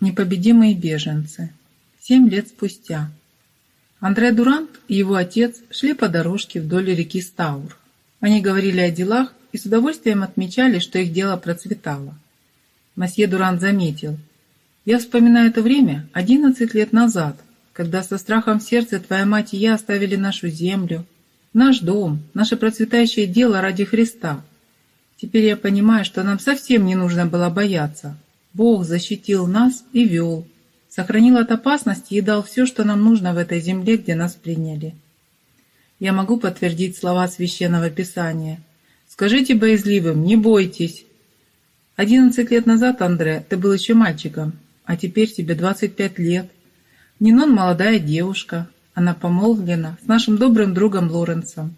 Непобедимые беженцы. Семь лет спустя. Андре Дурант и его отец шли по дорожке вдоль реки Стаур. Они говорили о делах и с удовольствием отмечали, что их дело процветало. Масье Дурант заметил. «Я вспоминаю это время 11 лет назад, когда со страхом в сердце твоя мать и я оставили нашу землю, наш дом, наше процветающее дело ради Христа. Теперь я понимаю, что нам совсем не нужно было бояться. Бог защитил нас и вел, сохранил от опасности и дал все, что нам нужно в этой земле, где нас приняли. Я могу подтвердить слова Священного Писания. «Скажите боязливым, не бойтесь». Одиннадцать лет назад, Андре, ты был еще мальчиком, а теперь тебе двадцать пять лет. Нинон молодая девушка, она помолвлена с нашим добрым другом Лоренсом.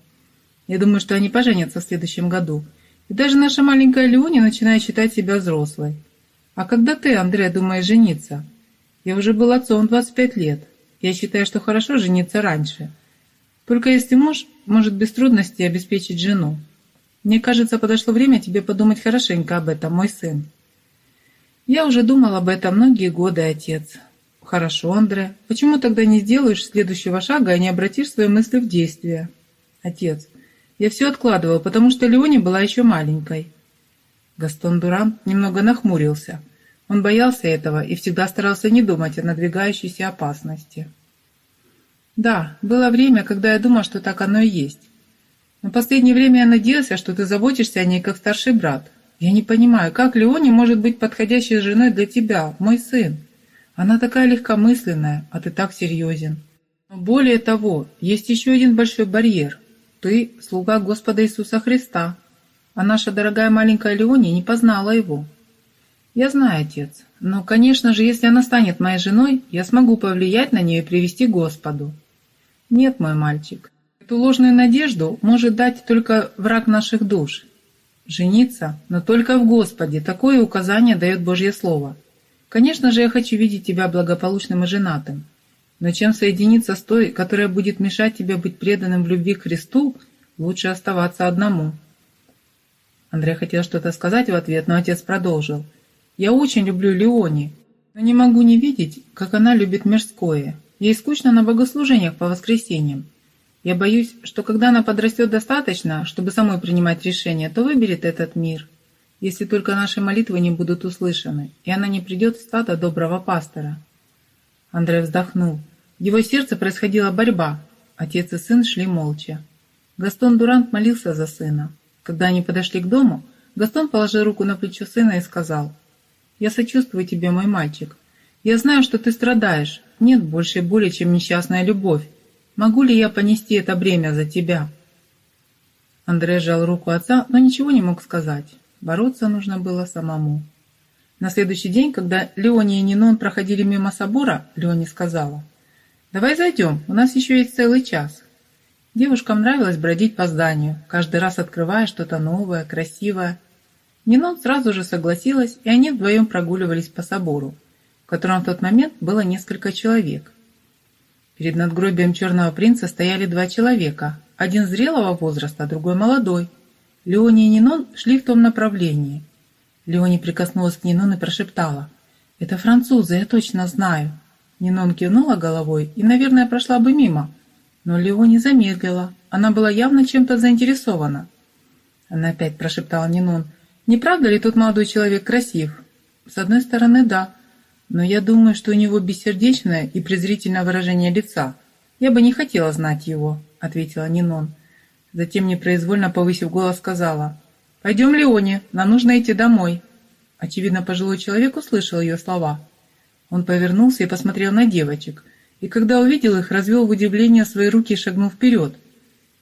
Я думаю, что они поженятся в следующем году. И даже наша маленькая Леони начинает считать себя взрослой. А когда ты, Андрей, думаешь жениться? Я уже был отцом 25 лет. Я считаю, что хорошо жениться раньше. Только если муж может без трудностей обеспечить жену. Мне кажется, подошло время тебе подумать хорошенько об этом, мой сын. Я уже думал об этом многие годы, отец. Хорошо, Андре. Почему тогда не сделаешь следующего шага и не обратишь свои мысли в действие? Отец. Я все откладывал, потому что Леоне была еще маленькой. Гастон Дурант немного нахмурился. Он боялся этого и всегда старался не думать о надвигающейся опасности. «Да, было время, когда я думал, что так оно и есть. Но в последнее время я надеялся, что ты заботишься о ней как старший брат. Я не понимаю, как Леони может быть подходящей женой для тебя, мой сын? Она такая легкомысленная, а ты так серьезен. Но более того, есть еще один большой барьер. Ты – слуга Господа Иисуса Христа, а наша дорогая маленькая Леони не познала его». «Я знаю, отец. Но, конечно же, если она станет моей женой, я смогу повлиять на нее и привести к Господу». «Нет, мой мальчик. Эту ложную надежду может дать только враг наших душ. Жениться, но только в Господе. Такое указание дает Божье Слово. Конечно же, я хочу видеть тебя благополучным и женатым. Но чем соединиться с той, которая будет мешать тебе быть преданным в любви к Христу, лучше оставаться одному». Андрей хотел что-то сказать в ответ, но отец продолжил – я очень люблю Леони, но не могу не видеть, как она любит мирское. Ей скучно на богослужениях по воскресеньям. Я боюсь, что когда она подрастет достаточно, чтобы самой принимать решения, то выберет этот мир, если только наши молитвы не будут услышаны, и она не придет в стадо доброго пастора. Андрей вздохнул. В его сердце происходила борьба. Отец и сын шли молча. Гастон Дурант молился за сына. Когда они подошли к дому, Гастон положил руку на плечо сына и сказал, я сочувствую тебе, мой мальчик. Я знаю, что ты страдаешь. Нет большей боли, чем несчастная любовь. Могу ли я понести это бремя за тебя?» Андрей сжал руку отца, но ничего не мог сказать. Бороться нужно было самому. На следующий день, когда Леони и Нинон проходили мимо собора, Леони сказала, «Давай зайдем, у нас еще есть целый час». Девушкам нравилось бродить по зданию, каждый раз открывая что-то новое, красивое, Нинон сразу же согласилась, и они вдвоем прогуливались по собору, в котором в тот момент было несколько человек. Перед надгробием черного принца стояли два человека, один зрелого возраста, другой молодой. Леони и Нинон шли в том направлении. Леони прикоснулась к Нинон и прошептала, «Это французы, я точно знаю». Нинон кивнула головой и, наверное, прошла бы мимо, но Леони замедлила, она была явно чем-то заинтересована. Она опять прошептала Нинон, не правда ли тот молодой человек красив? С одной стороны, да. Но я думаю, что у него бессердечное и презрительное выражение лица. Я бы не хотела знать его, ответила Нинон. Затем, непроизвольно повысив голос, сказала. «Пойдем, Леоне, нам нужно идти домой». Очевидно, пожилой человек услышал ее слова. Он повернулся и посмотрел на девочек, и когда увидел их, развел в удивлении свои руки и шагнул вперед.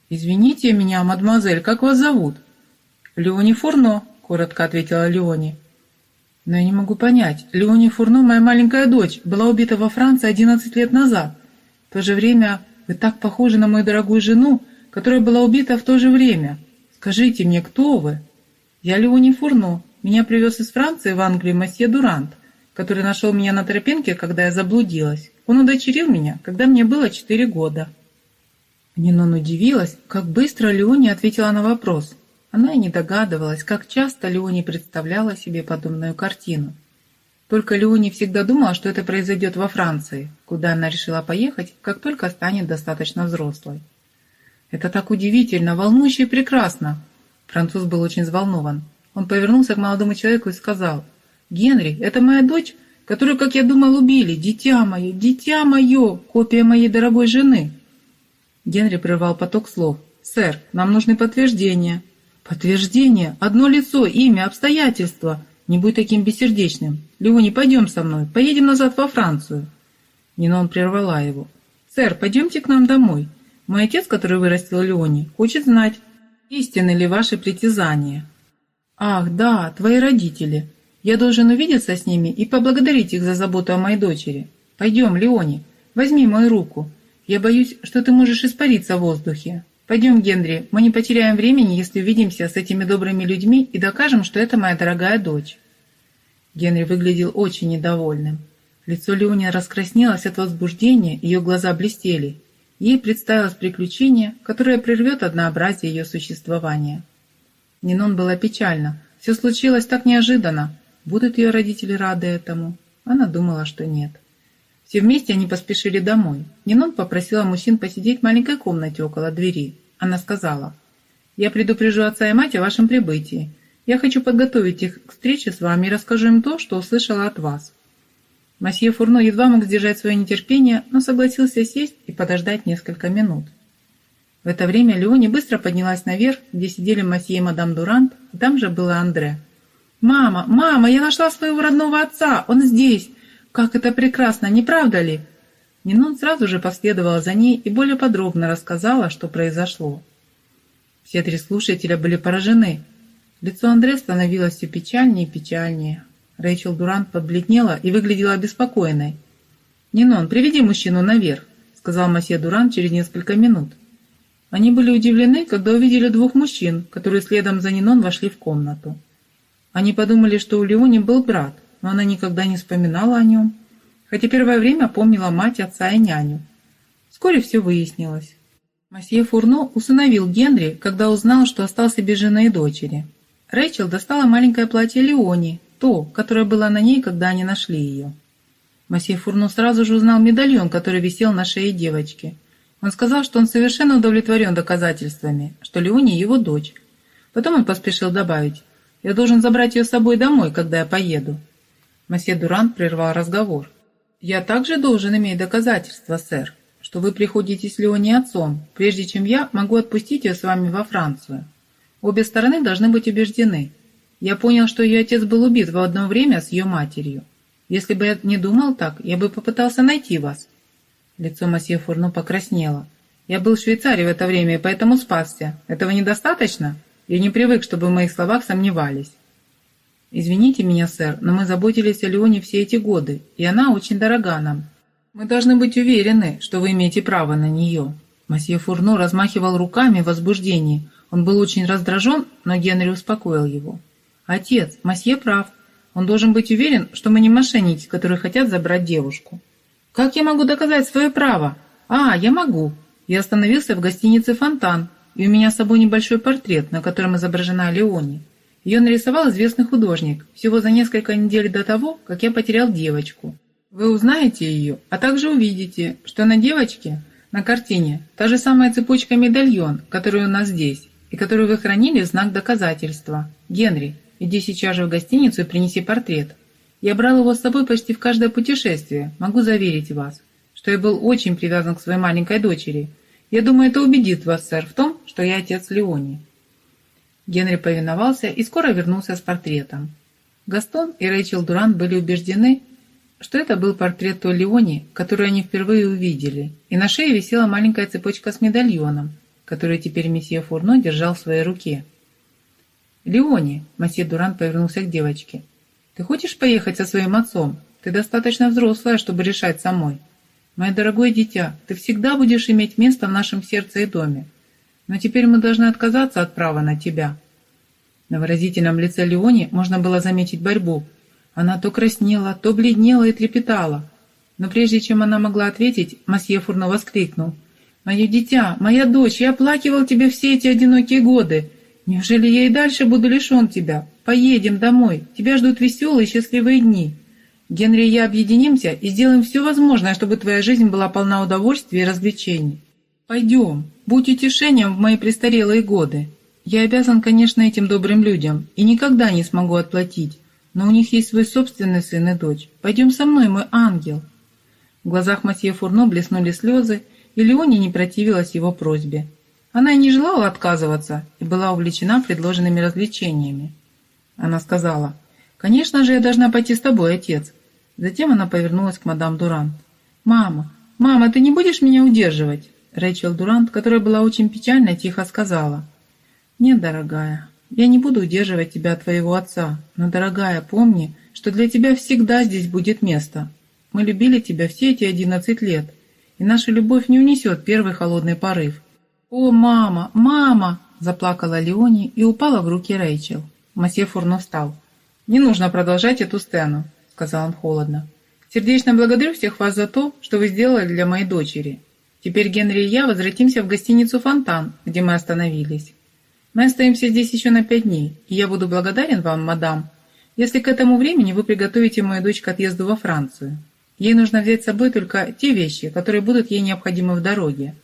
«Извините меня, мадемуазель, как вас зовут?» «Леони Фурно», коротко ответила Леони. Но я не могу понять. Леони Фурно, моя маленькая дочь, была убита во Франции 11 лет назад. В то же время вы так похожи на мою дорогую жену, которая была убита в то же время. Скажите мне, кто вы? Я Леони Фурно. Меня привез из Франции в Англию месье Дурант, который нашел меня на тропинке, когда я заблудилась. Он удочерил меня, когда мне было четыре года. Нинон удивилась, как быстро Леони ответила на вопрос. Она и не догадывалась, как часто Леони представляла себе подобную картину. Только Леони всегда думала, что это произойдет во Франции, куда она решила поехать, как только станет достаточно взрослой. «Это так удивительно, волнующе и прекрасно!» Француз был очень взволнован. Он повернулся к молодому человеку и сказал, «Генри, это моя дочь, которую, как я думал, убили. Дитя мое, дитя мое, копия моей дорогой жены!» Генри прервал поток слов. «Сэр, нам нужны подтверждения». «Подтверждение? Одно лицо, имя, обстоятельства. Не будь таким бессердечным. Леони, пойдем со мной. Поедем назад во Францию». Нинон прервала его. «Сэр, пойдемте к нам домой. Мой отец, который вырастил Леони, хочет знать, истинны ли ваши притязания». «Ах, да, твои родители. Я должен увидеться с ними и поблагодарить их за заботу о моей дочери. Пойдем, Леони, возьми мою руку. Я боюсь, что ты можешь испариться в воздухе. Пойдем, Генри, мы не потеряем времени, если увидимся с этими добрыми людьми и докажем, что это моя дорогая дочь». Генри выглядел очень недовольным. Лицо Леони раскраснелось от возбуждения, ее глаза блестели. Ей представилось приключение, которое прервет однообразие ее существования. Нинон была печальна. Все случилось так неожиданно. Будут ее родители рады этому? Она думала, что нет. Все вместе они поспешили домой. Нинон попросила мужчин посидеть в маленькой комнате около двери. Она сказала, «Я предупрежу отца и мать о вашем прибытии. Я хочу подготовить их к встрече с вами и расскажу им то, что услышала от вас». Масье Фурно едва мог сдержать свое нетерпение, но согласился сесть и подождать несколько минут. В это время Леони быстро поднялась наверх, где сидели масье и мадам Дурант, и там же было Андре. «Мама, мама, я нашла своего родного отца! Он здесь! Как это прекрасно, не правда ли?» Нинон сразу же последовала за ней и более подробно рассказала, что произошло. Все три слушателя были поражены. Лицо Андре становилось все печальнее и печальнее. Рэйчел Дурант побледнела и выглядела обеспокоенной. «Нинон, приведи мужчину наверх», — сказал масье Дурант через несколько минут. Они были удивлены, когда увидели двух мужчин, которые следом за Нинон вошли в комнату. Они подумали, что у Леони был брат — но она никогда не вспоминала о нем, хотя первое время помнила мать, отца и няню. Вскоре все выяснилось. Масье Фурно усыновил Генри, когда узнал, что остался без жены и дочери. Рэйчел достала маленькое платье Леони, то, которое было на ней, когда они нашли ее. Масье Фурно сразу же узнал медальон, который висел на шее девочки. Он сказал, что он совершенно удовлетворен доказательствами, что Леони его дочь. Потом он поспешил добавить, «Я должен забрать ее с собой домой, когда я поеду. Масье Дурант прервал разговор. «Я также должен иметь доказательства, сэр, что вы приходите с Леони отцом, прежде чем я могу отпустить ее с вами во Францию. Обе стороны должны быть убеждены. Я понял, что ее отец был убит в одно время с ее матерью. Если бы я не думал так, я бы попытался найти вас». Лицо масье Фурно покраснело. «Я был в Швейцарии в это время, и поэтому спасся. Этого недостаточно? Я не привык, чтобы в моих словах сомневались». «Извините меня, сэр, но мы заботились о Леоне все эти годы, и она очень дорога нам. Мы должны быть уверены, что вы имеете право на нее». Масье Фурно размахивал руками в возбуждении. Он был очень раздражен, но Генри успокоил его. «Отец, Масье прав. Он должен быть уверен, что мы не мошенники, которые хотят забрать девушку». «Как я могу доказать свое право?» «А, я могу. Я остановился в гостинице «Фонтан», и у меня с собой небольшой портрет, на котором изображена Леони. Ее нарисовал известный художник всего за несколько недель до того, как я потерял девочку. Вы узнаете ее, а также увидите, что на девочке, на картине, та же самая цепочка-медальон, которая у нас здесь, и которую вы хранили в знак доказательства. Генри, иди сейчас же в гостиницу и принеси портрет. Я брал его с собой почти в каждое путешествие, могу заверить вас, что я был очень привязан к своей маленькой дочери. Я думаю, это убедит вас, сэр, в том, что я отец Леони. Генри повиновался и скоро вернулся с портретом. Гастон и Рэйчел Дурант были убеждены, что это был портрет той Леони, которую они впервые увидели, и на шее висела маленькая цепочка с медальоном, которую теперь месье Фурно держал в своей руке. «Леони», — месье Дурант повернулся к девочке, — «ты хочешь поехать со своим отцом? Ты достаточно взрослая, чтобы решать самой. Мое дорогое дитя, ты всегда будешь иметь место в нашем сердце и доме. Но теперь мы должны отказаться от права на тебя». На выразительном лице Леони можно было заметить борьбу. Она то краснела, то бледнела и трепетала. Но прежде чем она могла ответить, масье Фурно воскликнул. «Мое дитя, моя дочь, я оплакивал тебя все эти одинокие годы. Неужели я и дальше буду лишен тебя? Поедем домой. Тебя ждут веселые счастливые дни. Генри и я объединимся и сделаем все возможное, чтобы твоя жизнь была полна удовольствия и развлечений. Пойдем, будь утешением в мои престарелые годы. Я обязан, конечно, этим добрым людям и никогда не смогу отплатить, но у них есть свой собственный сын и дочь. Пойдем со мной, мой ангел». В глазах Матье Фурно блеснули слезы, и Леони не противилась его просьбе. Она и не желала отказываться и была увлечена предложенными развлечениями. Она сказала, «Конечно же, я должна пойти с тобой, отец». Затем она повернулась к мадам Дурант. «Мама, мама, ты не будешь меня удерживать?» Рэйчел Дурант, которая была очень печальна, тихо сказала, «Нет, дорогая, я не буду удерживать тебя от твоего отца, но, дорогая, помни, что для тебя всегда здесь будет место. Мы любили тебя все эти одиннадцать лет, и наша любовь не унесет первый холодный порыв. «О, мама, мама!» – заплакала Леони и упала в руки Рэйчел. Масье Фурно встал. «Не нужно продолжать эту сцену», – сказал он холодно. «Сердечно благодарю всех вас за то, что вы сделали для моей дочери. Теперь Генри и я возвратимся в гостиницу «Фонтан», где мы остановились. Мы остаемся здесь еще на пять дней, и я буду благодарен вам, мадам, если к этому времени вы приготовите мою дочь к отъезду во Францию. Ей нужно взять с собой только те вещи, которые будут ей необходимы в дороге.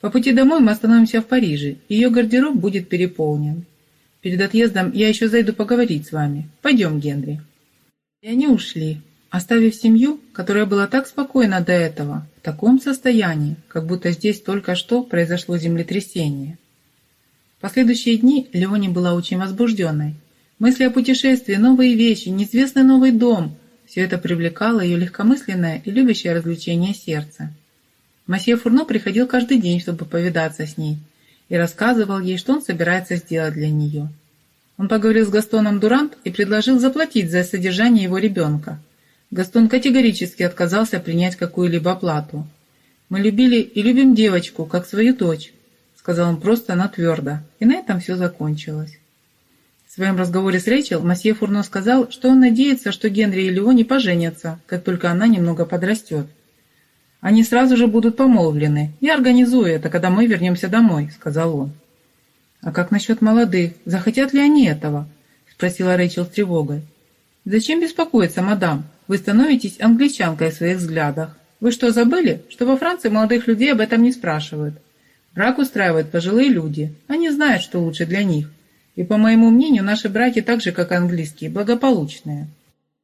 По пути домой мы остановимся в Париже, и ее гардероб будет переполнен. Перед отъездом я еще зайду поговорить с вами. Пойдем, Генри». И они ушли, оставив семью, которая была так спокойна до этого, в таком состоянии, как будто здесь только что произошло землетрясение. В последующие дни Леони была очень возбужденной. Мысли о путешествии, новые вещи, неизвестный новый дом – все это привлекало ее легкомысленное и любящее развлечение сердца. Масье Фурно приходил каждый день, чтобы повидаться с ней, и рассказывал ей, что он собирается сделать для нее. Он поговорил с Gastoном Дурант и предложил заплатить за содержание его ребенка. Гастон категорически отказался принять какую-либо плату. «Мы любили и любим девочку, как свою дочь», — сказал он просто, но твердо, и на этом все закончилось. В своем разговоре с Рэйчел Масье Фурно сказал, что он надеется, что Генри и Леони поженятся, как только она немного подрастет. Они сразу же будут помолвлены. Я организую это, когда мы вернемся домой», — сказал он. «А как насчет молодых? Захотят ли они этого?» — спросила Рэйчел с тревогой. «Зачем беспокоиться, мадам? Вы становитесь англичанкой в своих взглядах. Вы что, забыли, что во Франции молодых людей об этом не спрашивают? Брак устраивают пожилые люди. Они знают, что лучше для них. И, по моему мнению, наши браки так же, как английские, благополучные».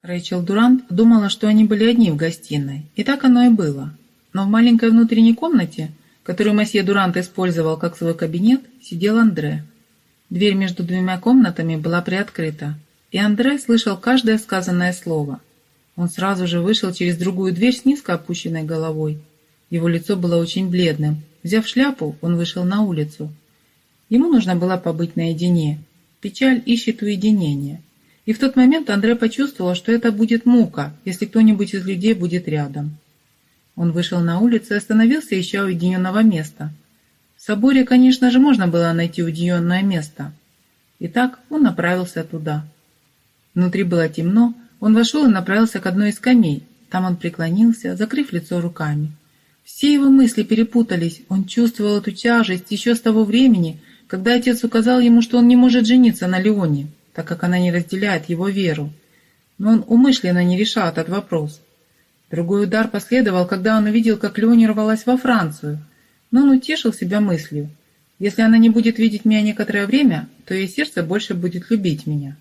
Рэйчел Дурант думала, что они были одни в гостиной, и так оно и было. Но в маленькой внутренней комнате, которую месье Дурант использовал как свой кабинет, сидел Андре. Дверь между двумя комнатами была приоткрыта, и Андре слышал каждое сказанное слово. Он сразу же вышел через другую дверь с низко опущенной головой. Его лицо было очень бледным. Взяв шляпу, он вышел на улицу. Ему нужно было побыть наедине. Печаль ищет уединения. И в тот момент Андре почувствовал, что это будет мука, если кто-нибудь из людей будет рядом. Он вышел на улицу и остановился, ища уединенного места. В соборе, конечно же, можно было найти уединенное место. Итак, он направился туда. Внутри было темно, он вошел и направился к одной из скамей. Там он преклонился, закрыв лицо руками. Все его мысли перепутались, он чувствовал эту тяжесть еще с того времени, когда отец указал ему, что он не может жениться на Леоне, так как она не разделяет его веру. Но он умышленно не решал этот вопрос. Другой удар последовал, когда он увидел, как Леони рвалась во Францию. Но он утешил себя мыслью. Если она не будет видеть меня некоторое время, то ее сердце больше будет любить меня.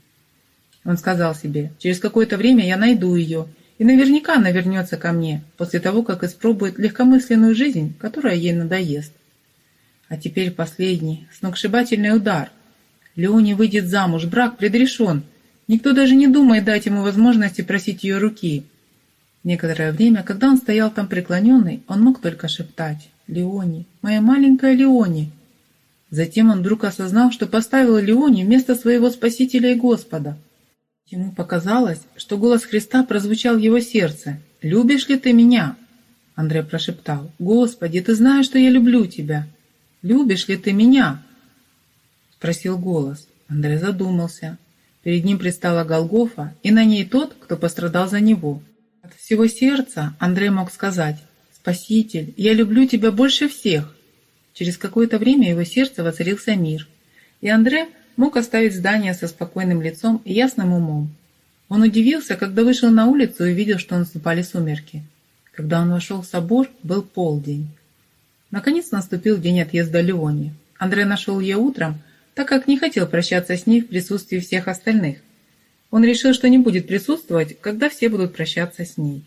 Он сказал себе, через какое-то время я найду ее, и наверняка она вернется ко мне, после того, как испробует легкомысленную жизнь, которая ей надоест. А теперь последний, сногсшибательный удар. Леони выйдет замуж, брак предрешен. Никто даже не думает дать ему возможности просить ее руки. Некоторое время, когда он стоял там преклоненный, он мог только шептать «Леони, моя маленькая Леони». Затем он вдруг осознал, что поставил Леони вместо своего Спасителя и Господа. Ему показалось, что голос Христа прозвучал в его сердце. «Любишь ли ты меня?» Андрей прошептал. «Господи, ты знаешь, что я люблю тебя. Любишь ли ты меня?» Спросил голос. Андрей задумался. Перед ним предстала Голгофа, и на ней тот, кто пострадал за него. От всего сердца Андрей мог сказать «Спаситель, я люблю тебя больше всех». Через какое-то время его сердце воцарился мир, и Андре мог оставить здание со спокойным лицом и ясным умом. Он удивился, когда вышел на улицу и увидел, что наступали сумерки. Когда он вошел в собор, был полдень. Наконец наступил день отъезда Леони. Андрей нашел ее утром, так как не хотел прощаться с ней в присутствии всех остальных. Он решил, что не будет присутствовать, когда все будут прощаться с ней.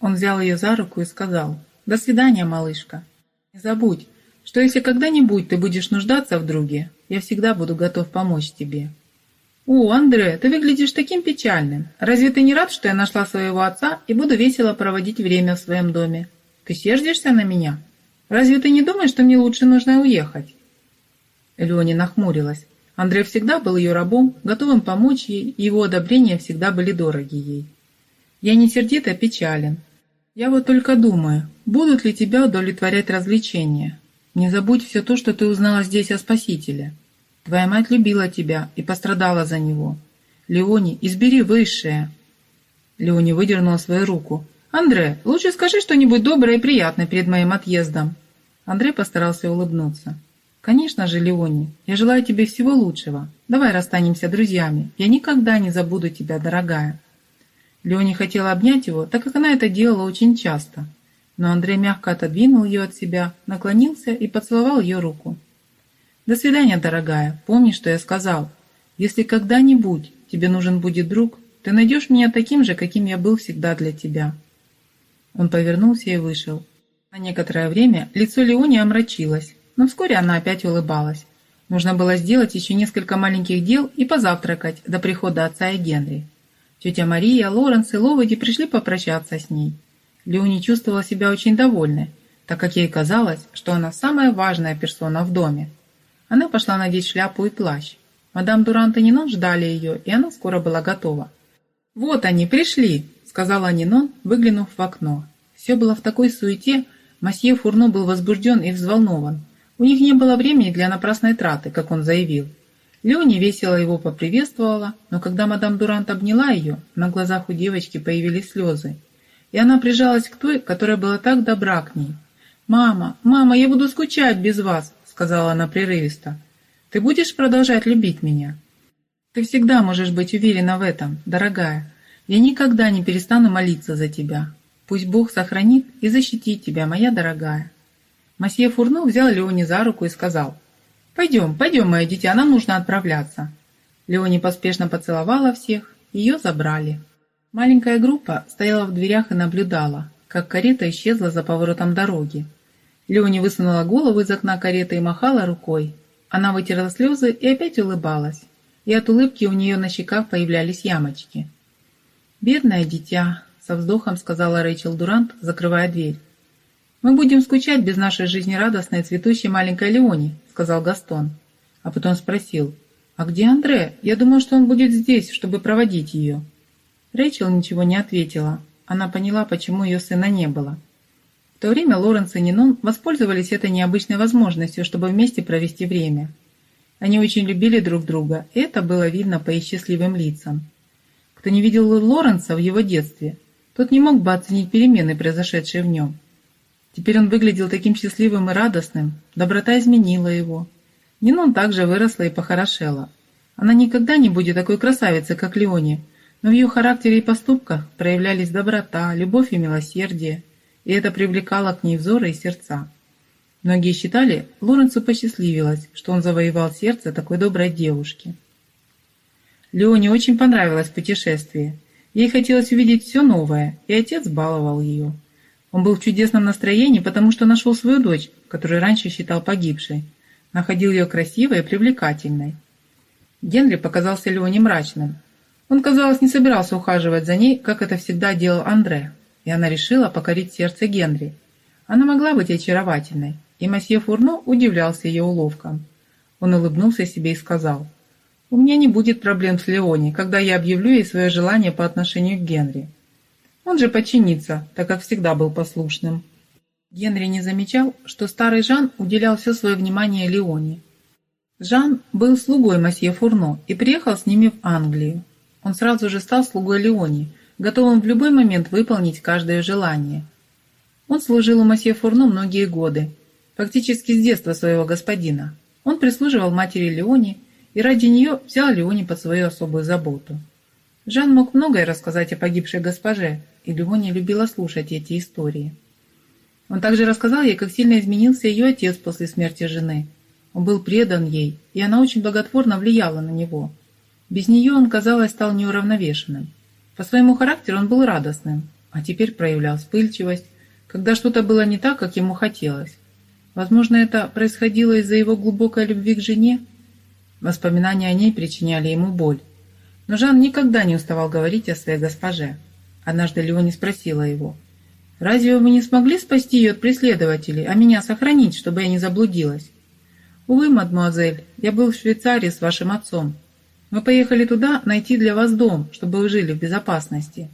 Он взял ее за руку и сказал, «До свидания, малышка. Не забудь, что если когда-нибудь ты будешь нуждаться в друге, я всегда буду готов помочь тебе». «О, Андре, ты выглядишь таким печальным. Разве ты не рад, что я нашла своего отца и буду весело проводить время в своем доме? Ты сердишься на меня? Разве ты не думаешь, что мне лучше нужно уехать?» Леони нахмурилась. Андрей всегда был ее рабом, готовым помочь ей, и его одобрения всегда были дороги ей. «Я не сердит, а печален. Я вот только думаю, будут ли тебя удовлетворять развлечения? Не забудь все то, что ты узнала здесь о Спасителе». Твоя мать любила тебя и пострадала за него. Леони, избери высшее. Леони выдернула свою руку. «Андре, лучше скажи что-нибудь доброе и приятное перед моим отъездом». Андрей постарался улыбнуться. «Конечно же, Леони, я желаю тебе всего лучшего. Давай расстанемся друзьями. Я никогда не забуду тебя, дорогая». Леони хотела обнять его, так как она это делала очень часто. Но Андрей мягко отодвинул ее от себя, наклонился и поцеловал ее руку. До свидания, дорогая. Помни, что я сказал. Если когда-нибудь тебе нужен будет друг, ты найдешь меня таким же, каким я был всегда для тебя. Он повернулся и вышел. На некоторое время лицо Леони омрачилось, но вскоре она опять улыбалась. Нужно было сделать еще несколько маленьких дел и позавтракать до прихода отца и Генри. Тетя Мария, Лоренс и Ловоди пришли попрощаться с ней. Леони чувствовала себя очень довольной, так как ей казалось, что она самая важная персона в доме. Она пошла надеть шляпу и плащ. Мадам Дурант и Нинон ждали ее, и она скоро была готова. «Вот они, пришли!» — сказала Нинон, выглянув в окно. Все было в такой суете, Масье Фурно был возбужден и взволнован. У них не было времени для напрасной траты, как он заявил. Леони весело его поприветствовала, но когда мадам Дурант обняла ее, на глазах у девочки появились слезы. И она прижалась к той, которая была так добра к ней. «Мама, мама, я буду скучать без вас сказала она прерывисто. «Ты будешь продолжать любить меня?» «Ты всегда можешь быть уверена в этом, дорогая. Я никогда не перестану молиться за тебя. Пусть Бог сохранит и защитит тебя, моя дорогая». Масье Фурно взял Леони за руку и сказал, «Пойдем, пойдем, мое дитя, нам нужно отправляться». Леони поспешно поцеловала всех, ее забрали. Маленькая группа стояла в дверях и наблюдала, как карета исчезла за поворотом дороги. Леони высунула голову из окна кареты и махала рукой. Она вытерла слезы и опять улыбалась. И от улыбки у нее на щеках появлялись ямочки. «Бедное дитя», — со вздохом сказала Рэйчел Дурант, закрывая дверь. «Мы будем скучать без нашей жизнерадостной цветущей маленькой Леони», — сказал Гастон. А потом спросил, «А где Андре? Я думал, что он будет здесь, чтобы проводить ее». Рэйчел ничего не ответила. Она поняла, почему ее сына не было. В то время Лоренс и Нинон воспользовались этой необычной возможностью, чтобы вместе провести время. Они очень любили друг друга, и это было видно по их счастливым лицам. Кто не видел Лоренса в его детстве, тот не мог бы оценить перемены, произошедшие в нем. Теперь он выглядел таким счастливым и радостным, доброта изменила его. Нинон также выросла и похорошела. Она никогда не будет такой красавицей, как Леони, но в ее характере и поступках проявлялись доброта, любовь и милосердие – и это привлекало к ней взоры и сердца. Многие считали, Лоренцу посчастливилось, что он завоевал сердце такой доброй девушки. Леоне очень понравилось путешествие. Ей хотелось увидеть все новое, и отец баловал ее. Он был в чудесном настроении, потому что нашел свою дочь, которую раньше считал погибшей. Находил ее красивой и привлекательной. Генри показался Леоне мрачным. Он, казалось, не собирался ухаживать за ней, как это всегда делал Андре и она решила покорить сердце Генри. Она могла быть очаровательной, и месье Фурно удивлялся ее уловкам. Он улыбнулся себе и сказал, «У меня не будет проблем с Леони, когда я объявлю ей свое желание по отношению к Генри. Он же подчинится, так как всегда был послушным». Генри не замечал, что старый Жан уделял все свое внимание Леоне. Жан был слугой месье Фурно и приехал с ними в Англию. Он сразу же стал слугой Леони – готовым в любой момент выполнить каждое желание. Он служил у масье Фурно многие годы, фактически с детства своего господина. Он прислуживал матери Леони и ради нее взял Леони под свою особую заботу. Жан мог многое рассказать о погибшей госпоже, и Леони любила слушать эти истории. Он также рассказал ей, как сильно изменился ее отец после смерти жены. Он был предан ей, и она очень благотворно влияла на него. Без нее он, казалось, стал неуравновешенным. По своему характеру он был радостным, а теперь проявлял вспыльчивость, когда что-то было не так, как ему хотелось. Возможно, это происходило из-за его глубокой любви к жене. Воспоминания о ней причиняли ему боль. Но Жан никогда не уставал говорить о своей госпоже. Однажды Леони спросила его, «Разве вы не смогли спасти ее от преследователей, а меня сохранить, чтобы я не заблудилась?» «Увы, мадемуазель, я был в Швейцарии с вашим отцом. Мы поехали туда найти для вас дом, чтобы вы жили в безопасности.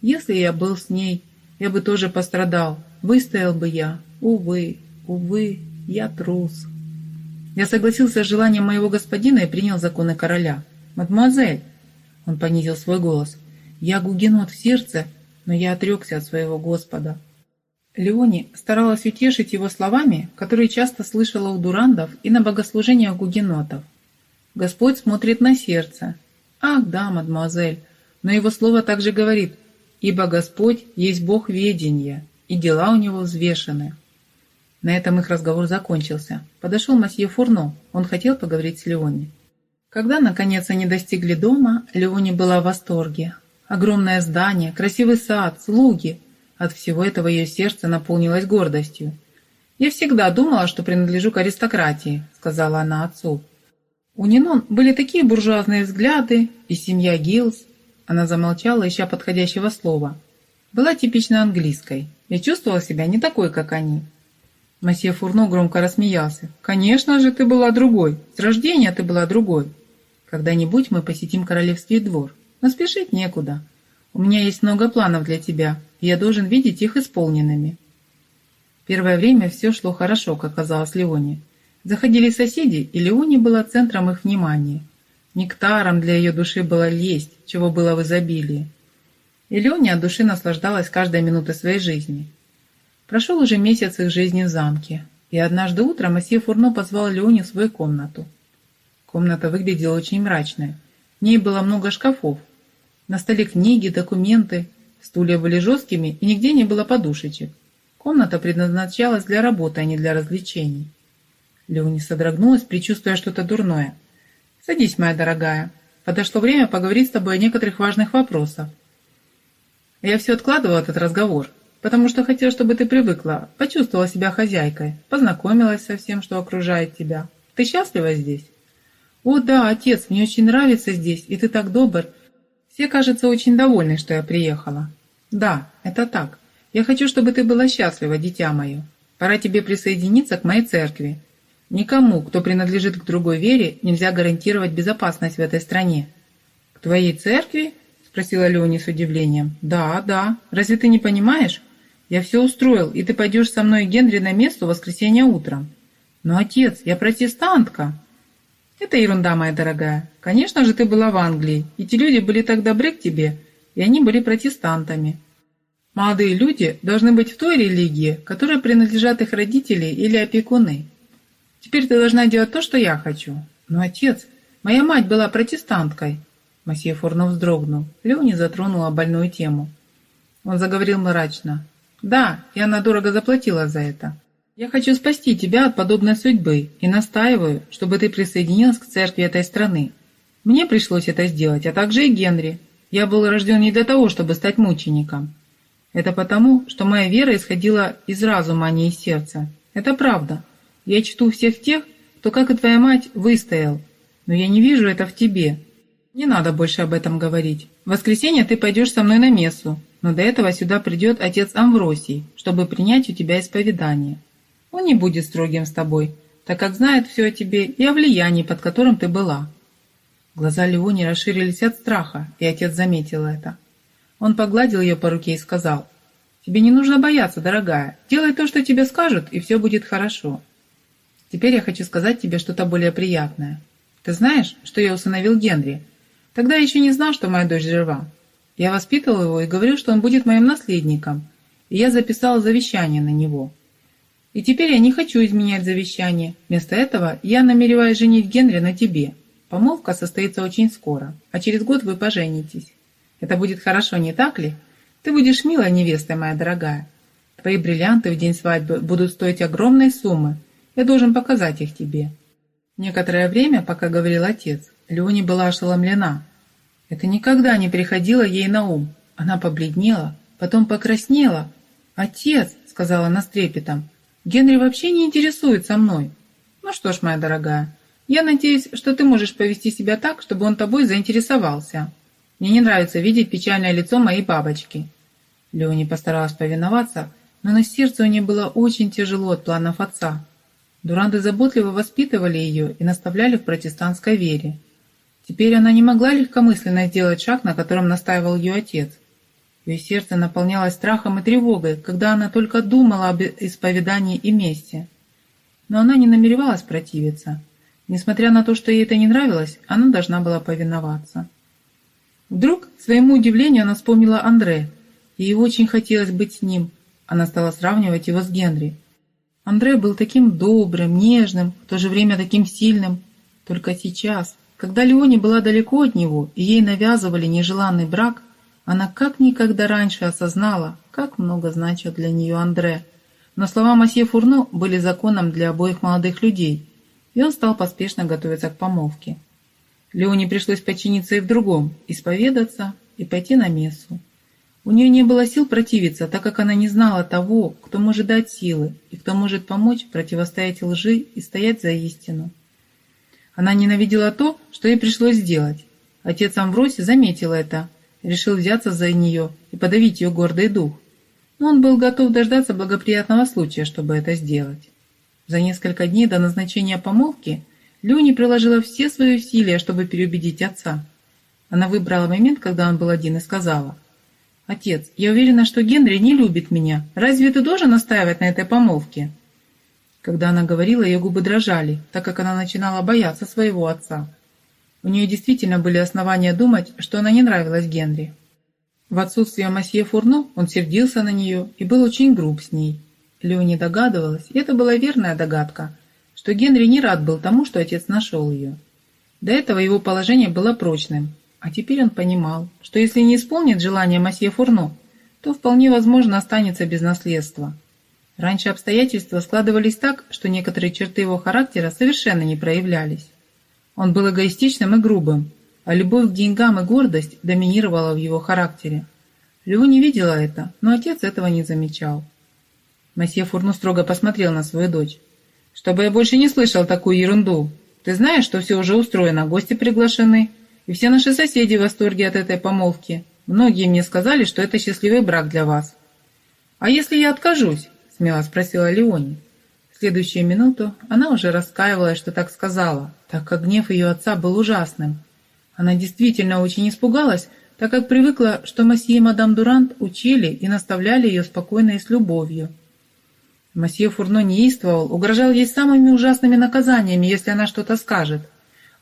Если я был с ней, я бы тоже пострадал. Выстоял бы я. Увы, увы, я трус». Я согласился с желанием моего господина и принял законы короля. «Мадемуазель, он понизил свой голос. «Я гугенот в сердце, но я отрекся от своего Господа». Леони старалась утешить его словами, которые часто слышала у дурандов и на богослужениях гугенотов. «Господь смотрит на сердце». «Ах, да, мадемуазель, но его слово также говорит, ибо Господь есть Бог ведения, и дела у него взвешены». На этом их разговор закончился. Подошел масье Фурно, он хотел поговорить с Леони. Когда, наконец, они достигли дома, Леони была в восторге. Огромное здание, красивый сад, слуги. От всего этого ее сердце наполнилось гордостью. «Я всегда думала, что принадлежу к аристократии», — сказала она отцу. У Нинон были такие буржуазные взгляды, и семья Гиллс. Она замолчала, ища подходящего слова. Была типично английской и чувствовала себя не такой, как они. Масье Фурно громко рассмеялся. «Конечно же, ты была другой. С рождения ты была другой. Когда-нибудь мы посетим королевский двор, но спешить некуда. У меня есть много планов для тебя, и я должен видеть их исполненными». Первое время все шло хорошо, как казалось Леоне. Заходили соседи, и Леоне была центром их внимания. Нектаром для ее души было лесть, чего было в изобилии. И Леоне от души наслаждалась каждой минутой своей жизни. Прошел уже месяц их жизни в замке, и однажды утром месье Фурно позвал Леоне в свою комнату. Комната выглядела очень мрачной. В ней было много шкафов. На столе книги, документы. Стулья были жесткими, и нигде не было подушечек. Комната предназначалась для работы, а не для развлечений. Леони содрогнулась, предчувствуя что-то дурное. «Садись, моя дорогая. Подошло время поговорить с тобой о некоторых важных вопросах. Я все откладывала этот разговор, потому что хотела, чтобы ты привыкла, почувствовала себя хозяйкой, познакомилась со всем, что окружает тебя. Ты счастлива здесь?» «О да, отец, мне очень нравится здесь, и ты так добр. Все, кажется, очень довольны, что я приехала». «Да, это так. Я хочу, чтобы ты была счастлива, дитя мое. Пора тебе присоединиться к моей церкви. Никому, кто принадлежит к другой вере, нельзя гарантировать безопасность в этой стране». «К твоей церкви?» – спросила Леони с удивлением. «Да, да. Разве ты не понимаешь? Я все устроил, и ты пойдешь со мной Генри на место в воскресенье утром». «Но, отец, я протестантка!» «Это ерунда, моя дорогая. Конечно же, ты была в Англии. Эти люди были так добры к тебе, и они были протестантами. Молодые люди должны быть в той религии, которой принадлежат их родители или опекуны. Теперь ты должна делать то, что я хочу. Но, отец, моя мать была протестанткой». Масье Фурно вздрогнул. Леони затронула больную тему. Он заговорил мрачно. «Да, и она дорого заплатила за это. Я хочу спасти тебя от подобной судьбы и настаиваю, чтобы ты присоединилась к церкви этой страны. Мне пришлось это сделать, а также и Генри. Я был рожден не для того, чтобы стать мучеником. Это потому, что моя вера исходила из разума, а не из сердца. Это правда. Я чту всех тех, кто, как и твоя мать, выстоял. Но я не вижу это в тебе. Не надо больше об этом говорить. В воскресенье ты пойдешь со мной на мессу, но до этого сюда придет отец Амвросий, чтобы принять у тебя исповедание. Он не будет строгим с тобой, так как знает все о тебе и о влиянии, под которым ты была». Глаза Леони расширились от страха, и отец заметил это. Он погладил ее по руке и сказал, «Тебе не нужно бояться, дорогая. Делай то, что тебе скажут, и все будет хорошо. Теперь я хочу сказать тебе что-то более приятное. Ты знаешь, что я усыновил Генри? Тогда я еще не знал, что моя дочь жива. Я воспитывал его и говорил, что он будет моим наследником, и я записал завещание на него. И теперь я не хочу изменять завещание. Вместо этого я намереваюсь женить Генри на тебе. Помолвка состоится очень скоро, а через год вы поженитесь. Это будет хорошо, не так ли? Ты будешь милая невеста, моя дорогая. Твои бриллианты в день свадьбы будут стоить огромной суммы. Я должен показать их тебе». Некоторое время, пока говорил отец, Леони была ошеломлена. Это никогда не приходило ей на ум. Она побледнела, потом покраснела. «Отец», — сказала она с трепетом, — «Генри вообще не интересуется мной». «Ну что ж, моя дорогая, я надеюсь, что ты можешь повести себя так, чтобы он тобой заинтересовался. Мне не нравится видеть печальное лицо моей бабочки». Леони постаралась повиноваться, но на сердце у нее было очень тяжело от планов отца. Дуранты заботливо воспитывали ее и наставляли в протестантской вере. Теперь она не могла легкомысленно сделать шаг, на котором настаивал ее отец. Ее сердце наполнялось страхом и тревогой, когда она только думала об исповедании и мести. Но она не намеревалась противиться. Несмотря на то, что ей это не нравилось, она должна была повиноваться. Вдруг, к своему удивлению, она вспомнила Андре. Ей очень хотелось быть с ним. Она стала сравнивать его с Генри. Андре был таким добрым, нежным, в то же время таким сильным. Только сейчас, когда Леони была далеко от него, и ей навязывали нежеланный брак, она как никогда раньше осознала, как много значит для нее Андре. Но слова масье Фурно были законом для обоих молодых людей, и он стал поспешно готовиться к помолвке. Леоне пришлось подчиниться и в другом, исповедаться и пойти на мессу. У нее не было сил противиться, так как она не знала того, кто может дать силы и кто может помочь противостоять лжи и стоять за истину. Она ненавидела то, что ей пришлось сделать. Отец Амвросий заметил это, решил взяться за нее и подавить ее гордый дух. Но он был готов дождаться благоприятного случая, чтобы это сделать. За несколько дней до назначения помолвки Люни приложила все свои усилия, чтобы переубедить отца. Она выбрала момент, когда он был один, и сказала, «Отец, я уверена, что Генри не любит меня. Разве ты должен настаивать на этой помолвке?» Когда она говорила, ее губы дрожали, так как она начинала бояться своего отца. У нее действительно были основания думать, что она не нравилась Генри. В отсутствие масье Фурно он сердился на нее и был очень груб с ней. Леони догадывалась, и это была верная догадка, что Генри не рад был тому, что отец нашел ее. До этого его положение было прочным, а теперь он понимал, что если не исполнит желание масье Фурно, то вполне возможно останется без наследства. Раньше обстоятельства складывались так, что некоторые черты его характера совершенно не проявлялись. Он был эгоистичным и грубым, а любовь к деньгам и гордость доминировала в его характере. Лео не видела это, но отец этого не замечал. Масье Фурну строго посмотрел на свою дочь. «Чтобы я больше не слышал такую ерунду. Ты знаешь, что все уже устроено, гости приглашены, и все наши соседи в восторге от этой помолвки. Многие мне сказали, что это счастливый брак для вас. А если я откажусь?» – смело спросила Леони. В следующую минуту она уже раскаивалась, что так сказала, так как гнев ее отца был ужасным. Она действительно очень испугалась, так как привыкла, что месье и мадам Дурант учили и наставляли ее спокойно и с любовью. Месье Фурно неистовал, угрожал ей самыми ужасными наказаниями, если она что-то скажет.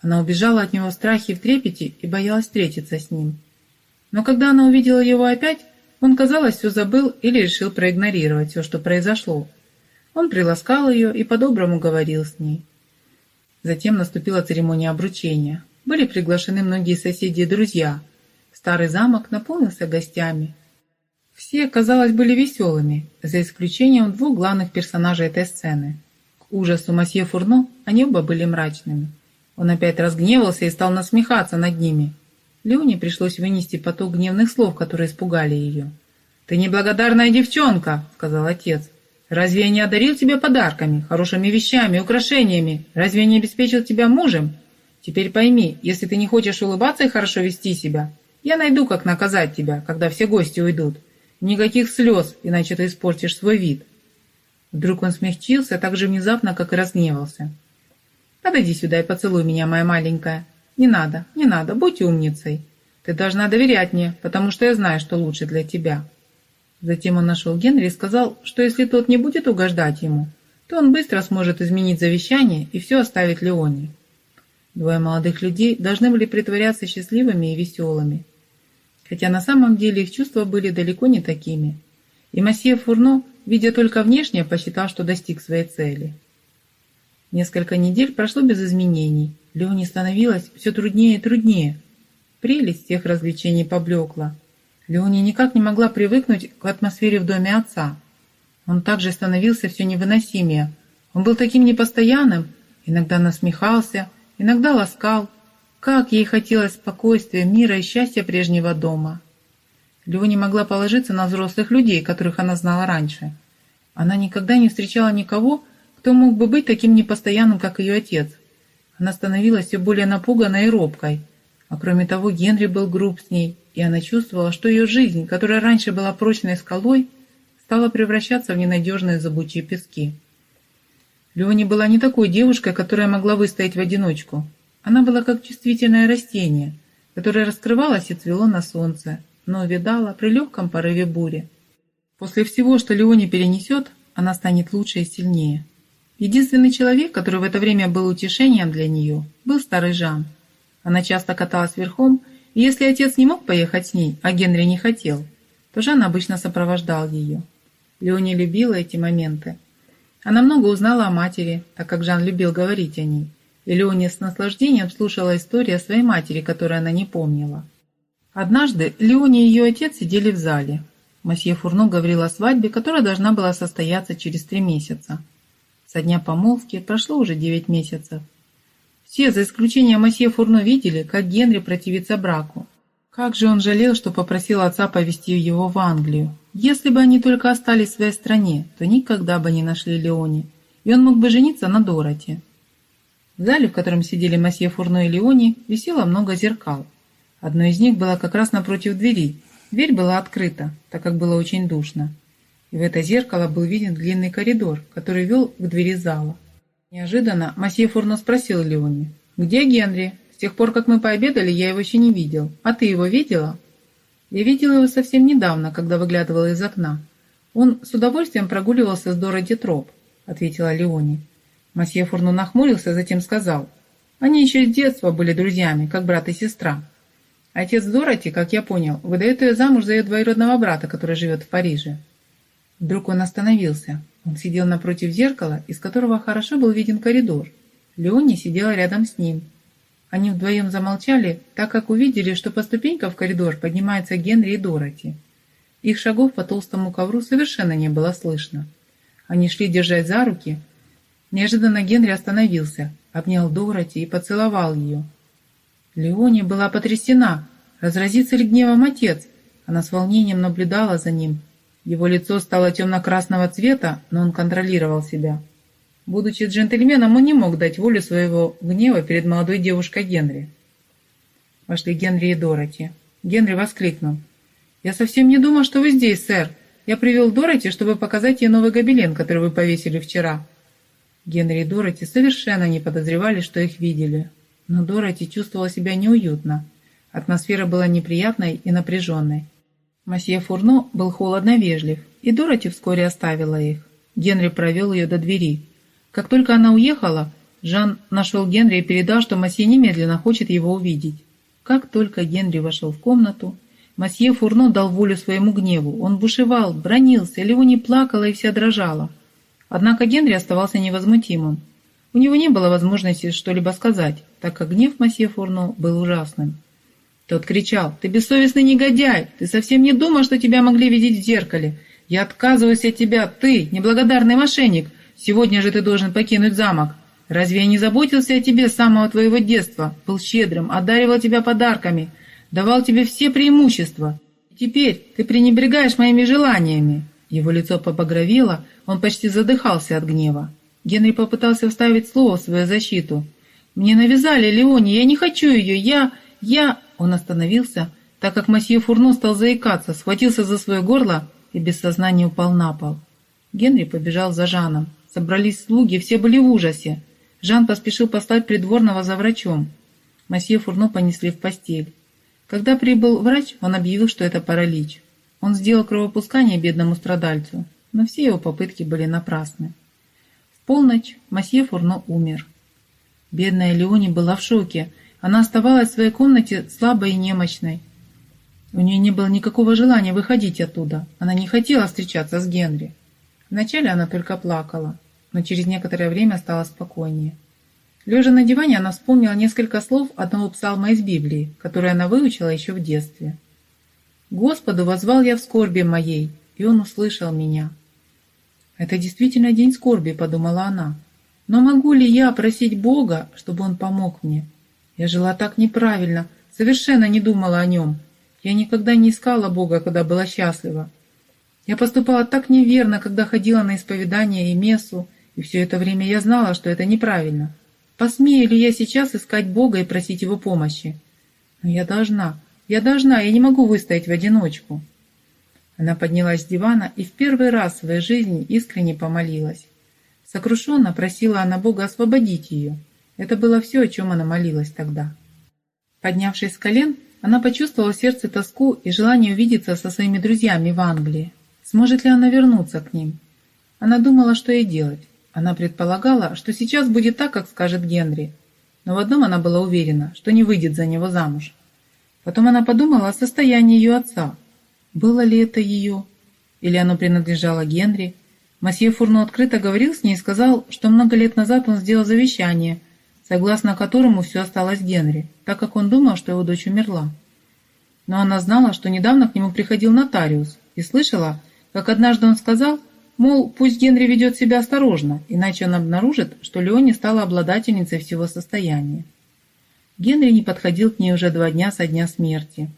Она убежала от него в страхе и в трепете и боялась встретиться с ним. Но когда она увидела его опять, он, казалось, все забыл или решил проигнорировать все, что произошло. Он приласкал ее и по-доброму говорил с ней. Затем наступила церемония обручения. Были приглашены многие соседи и друзья. Старый замок наполнился гостями. Все, казалось, были веселыми, за исключением двух главных персонажей этой сцены. К ужасу масье Фурно они оба были мрачными. Он опять разгневался и стал насмехаться над ними. Леоне пришлось вынести поток гневных слов, которые испугали ее. «Ты неблагодарная девчонка!» — сказал отец. «Разве я не одарил тебя подарками, хорошими вещами, украшениями? Разве я не обеспечил тебя мужем? Теперь пойми, если ты не хочешь улыбаться и хорошо вести себя, я найду, как наказать тебя, когда все гости уйдут. Никаких слез, иначе ты испортишь свой вид». Вдруг он смягчился так же внезапно, как и разгневался. Подойди сюда и поцелуй меня, моя маленькая. Не надо, не надо, будь умницей. Ты должна доверять мне, потому что я знаю, что лучше для тебя». Затем он нашел Генри и сказал, что если тот не будет угождать ему, то он быстро сможет изменить завещание и все оставить Леоне. Двое молодых людей должны были притворяться счастливыми и веселыми. Хотя на самом деле их чувства были далеко не такими. И масье Фурно, видя только внешнее, посчитал, что достиг своей цели. Несколько недель прошло без изменений. Леоне становилось все труднее и труднее. Прелесть всех развлечений поблекла. Леония никак не могла привыкнуть к атмосфере в доме отца. Он также становился все невыносимее. Он был таким непостоянным, иногда насмехался, иногда ласкал. Как ей хотелось спокойствия, мира и счастья прежнего дома. Лео не могла положиться на взрослых людей, которых она знала раньше. Она никогда не встречала никого, кто мог бы быть таким непостоянным, как ее отец. Она становилась все более напуганной и робкой. А кроме того, Генри был груб с ней, и она чувствовала, что ее жизнь, которая раньше была прочной скалой, стала превращаться в ненадежные зыбучие пески. Леони была не такой девушкой, которая могла выстоять в одиночку. Она была как чувствительное растение, которое раскрывалось и цвело на солнце, но увидала при легком порыве бури. После всего, что Леони перенесет, она станет лучше и сильнее. Единственный человек, который в это время был утешением для нее, был старый Жан. Она часто каталась верхом, и если отец не мог поехать с ней, а Генри не хотел, то Жан обычно сопровождал ее. Леони любила эти моменты. Она много узнала о матери, так как Жан любил говорить о ней, и Леони с наслаждением слушала истории о своей матери, которую она не помнила. Однажды Леони и ее отец сидели в зале. Масье Фурно говорил о свадьбе, которая должна была состояться через три месяца. Со дня помолвки прошло уже девять месяцев. Все, за исключением Масье Фурно, видели, как Генри противится браку. Как же он жалел, что попросил отца повезти его в Англию. Если бы они только остались в своей стране, то никогда бы не нашли Леони, и он мог бы жениться на Дороти. В зале, в котором сидели Масье Фурно и Леони, висело много зеркал. Одно из них было как раз напротив двери. Дверь была открыта, так как было очень душно. И в это зеркало был виден длинный коридор, который вел к двери зала. Неожиданно Масье Фурно спросил Леони, «Где Генри? С тех пор, как мы пообедали, я его еще не видел. А ты его видела?» «Я видела его совсем недавно, когда выглядывала из окна. Он с удовольствием прогуливался с Дороти Троп», — ответила Леони. Масье Фурно нахмурился, затем сказал, «Они еще с детства были друзьями, как брат и сестра. Отец Дороти, как я понял, выдает ее замуж за ее двоюродного брата, который живет в Париже. Вдруг он остановился. Он сидел напротив зеркала, из которого хорошо был виден коридор. Леони сидела рядом с ним. Они вдвоем замолчали, так как увидели, что по ступенькам в коридор поднимаются Генри и Дороти. Их шагов по толстому ковру совершенно не было слышно. Они шли держать за руки. Неожиданно Генри остановился, обнял Дороти и поцеловал ее. Леони была потрясена. Разразится ли гневом отец? Она с волнением наблюдала за ним, его лицо стало темно-красного цвета, но он контролировал себя. Будучи джентльменом, он не мог дать волю своего гнева перед молодой девушкой Генри. Вошли Генри и Дороти. Генри воскликнул. «Я совсем не думал, что вы здесь, сэр. Я привел Дороти, чтобы показать ей новый гобелен, который вы повесили вчера». Генри и Дороти совершенно не подозревали, что их видели. Но Дороти чувствовала себя неуютно. Атмосфера была неприятной и напряженной. Масье Фурно был холодно вежлив, и Дороти вскоре оставила их. Генри провел ее до двери. Как только она уехала, Жан нашел Генри и передал, что Масье немедленно хочет его увидеть. Как только Генри вошел в комнату, Масье Фурно дал волю своему гневу. Он бушевал, бронился, Леони плакала и вся дрожала. Однако Генри оставался невозмутимым. У него не было возможности что-либо сказать, так как гнев Масье Фурно был ужасным. Тот кричал, «Ты бессовестный негодяй! Ты совсем не думал, что тебя могли видеть в зеркале! Я отказываюсь от тебя, ты, неблагодарный мошенник! Сегодня же ты должен покинуть замок! Разве я не заботился о тебе с самого твоего детства, был щедрым, одаривал тебя подарками, давал тебе все преимущества? Теперь ты пренебрегаешь моими желаниями!» Его лицо побагровело, он почти задыхался от гнева. Генри попытался вставить слово в свою защиту. «Мне навязали Леони, я не хочу ее, я... я...» Он остановился, так как масье Фурно стал заикаться, схватился за свое горло и без сознания упал на пол. Генри побежал за Жаном. Собрались слуги, все были в ужасе. Жан поспешил послать придворного за врачом. Масье Фурно понесли в постель. Когда прибыл врач, он объявил, что это паралич. Он сделал кровопускание бедному страдальцу, но все его попытки были напрасны. В полночь масье Фурно умер. Бедная Леони была в шоке, она оставалась в своей комнате слабой и немощной. У нее не было никакого желания выходить оттуда. Она не хотела встречаться с Генри. Вначале она только плакала, но через некоторое время стала спокойнее. Лежа на диване, она вспомнила несколько слов одного псалма из Библии, который она выучила еще в детстве. «Господу возвал я в скорби моей, и Он услышал меня». «Это действительно день скорби», — подумала она. «Но могу ли я просить Бога, чтобы Он помог мне? Я жила так неправильно, совершенно не думала о Нем. Я никогда не искала Бога, когда была счастлива. Я поступала так неверно, когда ходила на исповедание и мессу, и все это время я знала, что это неправильно. Посмею ли я сейчас искать Бога и просить Его помощи? Но я должна, я должна, я не могу выстоять в одиночку. Она поднялась с дивана и в первый раз в своей жизни искренне помолилась. Сокрушенно просила она Бога освободить ее. Это было все, о чем она молилась тогда. Поднявшись с колен, она почувствовала в сердце тоску и желание увидеться со своими друзьями в Англии. Сможет ли она вернуться к ним? Она думала, что ей делать. Она предполагала, что сейчас будет так, как скажет Генри. Но в одном она была уверена, что не выйдет за него замуж. Потом она подумала о состоянии ее отца. Было ли это ее? Или оно принадлежало Генри? Масье Фурно открыто говорил с ней и сказал, что много лет назад он сделал завещание, согласно которому все осталось Генри, так как он думал, что его дочь умерла. Но она знала, что недавно к нему приходил нотариус и слышала, как однажды он сказал, Мол, пусть Генри ведет себя осторожно, иначе он обнаружит, что Леони стала обладательницей всего состояния. Генри не подходил к ней уже два дня со дня смерти.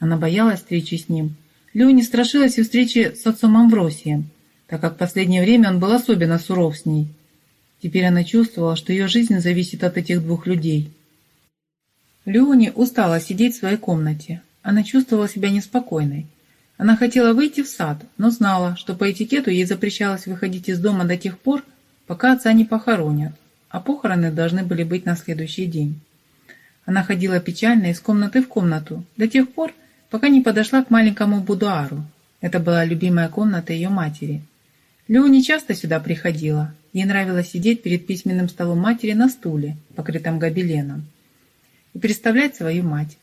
Она боялась встречи с ним. Леони страшилась и встречи с отцом Амвросием, так как в последнее время он был особенно суров с ней. Теперь она чувствовала, что ее жизнь зависит от этих двух людей. Леони устала сидеть в своей комнате. Она чувствовала себя неспокойной. Она хотела выйти в сад, но знала, что по этикету ей запрещалось выходить из дома до тех пор, пока отца не похоронят, а похороны должны были быть на следующий день. Она ходила печально из комнаты в комнату до тех пор, пока не подошла к маленькому будуару. Это была любимая комната ее матери. Леони часто сюда приходила. Ей нравилось сидеть перед письменным столом матери на стуле, покрытом гобеленом, и представлять свою мать.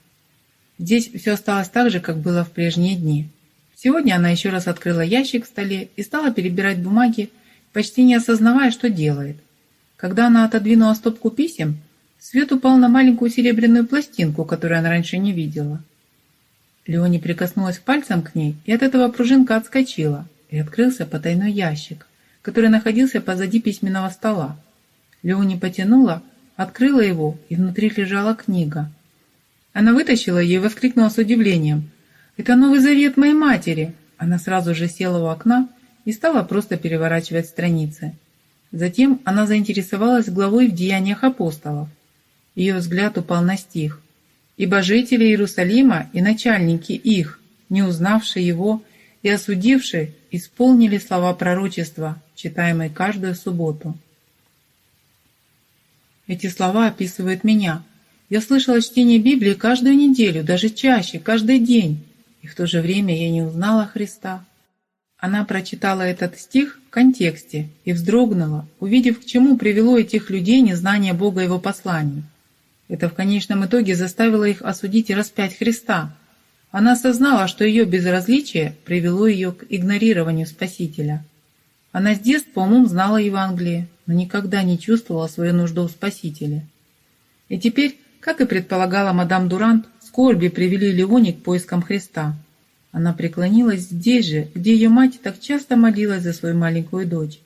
Здесь все осталось так же, как было в прежние дни. Сегодня она еще раз открыла ящик в столе и стала перебирать бумаги, почти не осознавая, что делает. Когда она отодвинула стопку писем, свет упал на маленькую серебряную пластинку, которую она раньше не видела. Леони прикоснулась пальцем к ней, и от этого пружинка отскочила, и открылся потайной ящик, который находился позади письменного стола. Леони потянула, открыла его, и внутри лежала книга. Она вытащила ее и воскликнула с удивлением. «Это Новый Завет моей матери!» Она сразу же села у окна и стала просто переворачивать страницы. Затем она заинтересовалась главой в деяниях апостолов. Ее взгляд упал на стих. «Ибо жители Иерусалима и начальники их, не узнавшие его и осудившие, исполнили слова пророчества, читаемые каждую субботу». Эти слова описывают меня. Я слышала чтение Библии каждую неделю, даже чаще, каждый день и в то же время я не узнала Христа. Она прочитала этот стих в контексте и вздрогнула, увидев, к чему привело этих людей незнание Бога и Его посланий. Это в конечном итоге заставило их осудить и распять Христа. Она осознала, что ее безразличие привело ее к игнорированию Спасителя. Она с детства умом знала Евангелие, но никогда не чувствовала свою нужду в Спасителе. И теперь, как и предполагала мадам Дурант, скорби привели Леони к поискам Христа. Она преклонилась здесь же, где ее мать так часто молилась за свою маленькую дочь.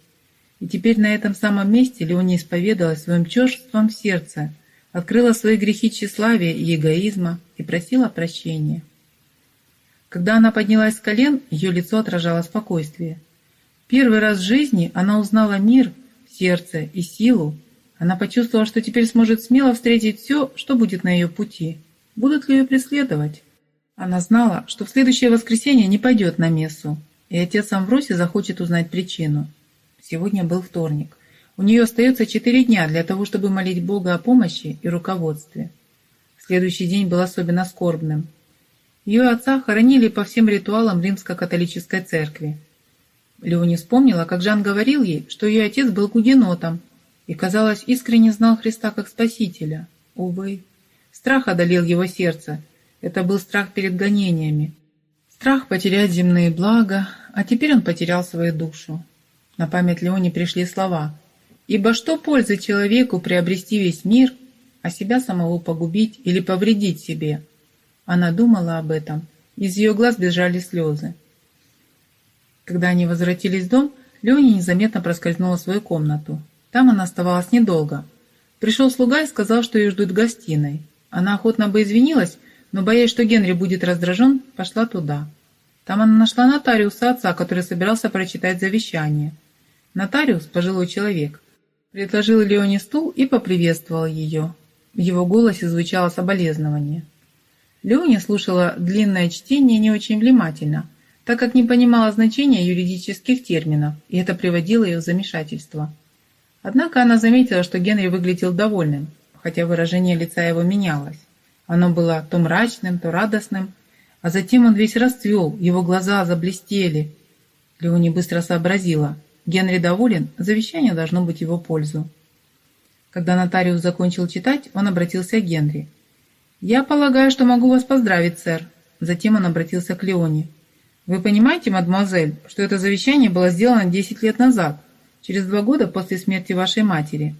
И теперь на этом самом месте Леони исповедалась своим чувством в сердце, открыла свои грехи тщеславия и эгоизма и просила прощения. Когда она поднялась с колен, ее лицо отражало спокойствие. Первый раз в жизни она узнала мир, сердце и силу. Она почувствовала, что теперь сможет смело встретить все, что будет на ее пути. Будут ли ее преследовать? Она знала, что в следующее воскресенье не пойдет на мессу, и отец Амвросий захочет узнать причину. Сегодня был вторник. У нее остается четыре дня для того, чтобы молить Бога о помощи и руководстве. Следующий день был особенно скорбным. Ее отца хоронили по всем ритуалам римско-католической церкви. Леони вспомнила, как Жан говорил ей, что ее отец был гугенотом и, казалось, искренне знал Христа как Спасителя. Увы. Страх одолел его сердце. Это был страх перед гонениями. Страх потерять земные блага, а теперь он потерял свою душу. На память Леоне пришли слова Ибо что пользы человеку приобрести весь мир, а себя самого погубить или повредить себе? Она думала об этом. Из ее глаз бежали слезы. Когда они возвратились в дом, Леня незаметно проскользнула в свою комнату. Там она оставалась недолго. Пришел слуга и сказал, что ее ждут в гостиной. Она охотно бы извинилась, но, боясь, что Генри будет раздражен, пошла туда. Там она нашла нотариуса отца, который собирался прочитать завещание. Нотариус, пожилой человек, предложил Леоне стул и поприветствовал ее. В его голосе звучало соболезнование. Леоня слушала длинное чтение не очень внимательно, так как не понимала значения юридических терминов, и это приводило ее в замешательство. Однако она заметила, что Генри выглядел довольным, хотя выражение лица его менялось. Оно было то мрачным, то радостным, а затем он весь расцвел, его глаза заблестели. Леони быстро сообразила. Генри доволен, завещание должно быть его пользу. Когда нотариус закончил читать, он обратился к Генри. «Я полагаю, что могу вас поздравить, сэр». Затем он обратился к Леоне. «Вы понимаете, мадемуазель, что это завещание было сделано 10 лет назад, через два года после смерти вашей матери.